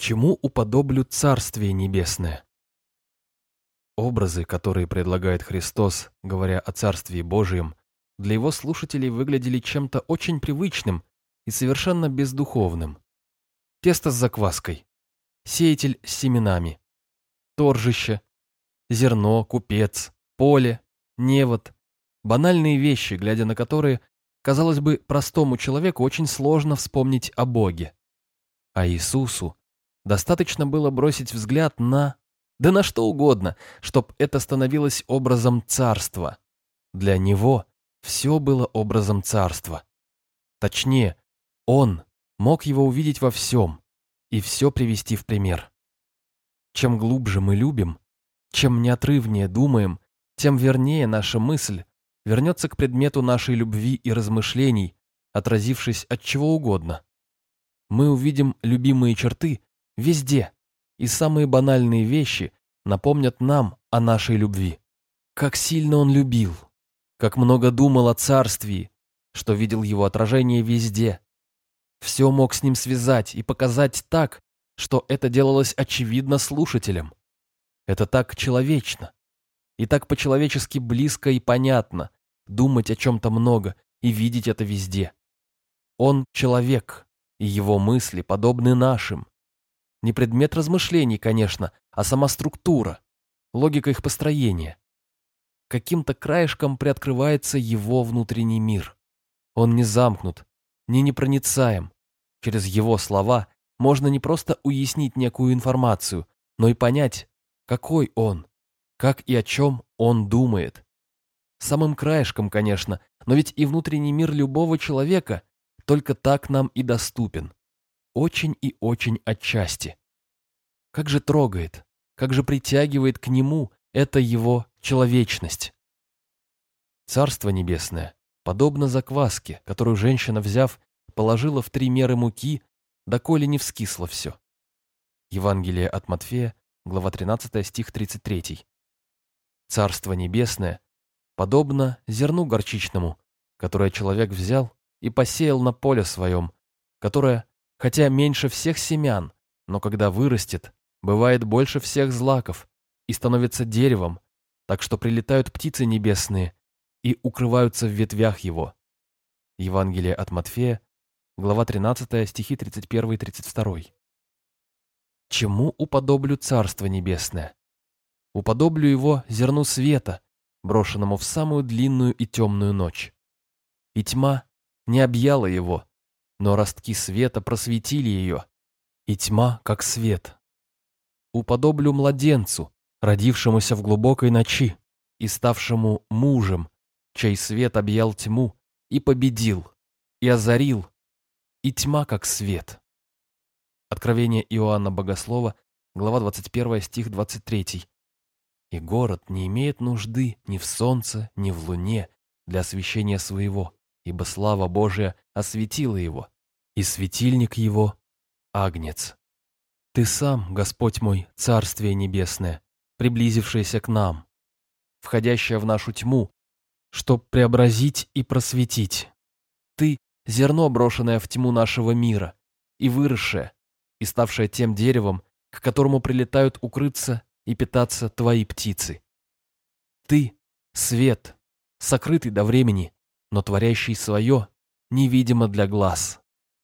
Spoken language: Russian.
Чему уподоблю Царствие Небесное? Образы, которые предлагает Христос, говоря о Царствии Божьем, для его слушателей выглядели чем-то очень привычным и совершенно бездуховным. Тесто с закваской, сеятель с семенами, торжище, зерно, купец, поле, невод, банальные вещи, глядя на которые, казалось бы, простому человеку очень сложно вспомнить о Боге. А Иисусу достаточно было бросить взгляд на... Да на что угодно, чтоб это становилось образом царства. Для него все было образом царства. Точнее, он мог его увидеть во всем и все привести в пример. Чем глубже мы любим, чем неотрывнее думаем, тем вернее наша мысль вернется к предмету нашей любви и размышлений, отразившись от чего угодно. Мы увидим любимые черты везде, и самые банальные вещи напомнят нам о нашей любви. Как сильно он любил, как много думал о царствии, что видел его отражение везде. Все мог с ним связать и показать так, что это делалось очевидно слушателям. Это так человечно. И так по-человечески близко и понятно думать о чем-то много и видеть это везде. Он человек, и его мысли подобны нашим. Не предмет размышлений, конечно, а сама структура, логика их построения. Каким-то краешком приоткрывается его внутренний мир. Он не замкнут, не непроницаем. Через его слова можно не просто уяснить некую информацию, но и понять, какой он, как и о чем он думает. Самым краешком, конечно, но ведь и внутренний мир любого человека только так нам и доступен. Очень и очень отчасти. Как же трогает, как же притягивает к нему эта его человечность. Царство небесное подобно закваске, которую женщина, взяв, положила в три меры муки, доколе не вскисло все. Евангелие от Матфея, глава 13, стих 33. Царство небесное подобно зерну горчичному, которое человек взял и посеял на поле своем, которое, хотя меньше всех семян, но когда вырастет, бывает больше всех злаков и становится деревом, так что прилетают птицы небесные и укрываются в ветвях его. Евангелие от Матфея, глава 13, стихи 31 и 32. Чему уподоблю Царство Небесное? Уподоблю его зерну света, брошенному в самую длинную и темную ночь. И тьма не объяла его, но ростки света просветили ее, и тьма, как свет. Уподоблю младенцу, родившемуся в глубокой ночи и ставшему мужем, чей свет объял тьму и победил, и озарил, и тьма, как свет. Откровение Иоанна Богослова, глава 21, стих 23. «И город не имеет нужды ни в солнце, ни в луне для освещения своего, ибо слава Божия осветила его, и светильник его — агнец. Ты сам, Господь мой, Царствие Небесное, приблизившееся к нам, входящее в нашу тьму, чтоб преобразить и просветить. Ты — зерно, брошенное в тьму нашего мира, и выросшее, и ставшее тем деревом, к которому прилетают укрыться и питаться твои птицы. Ты — свет, сокрытый до времени, но творящий свое невидимо для глаз.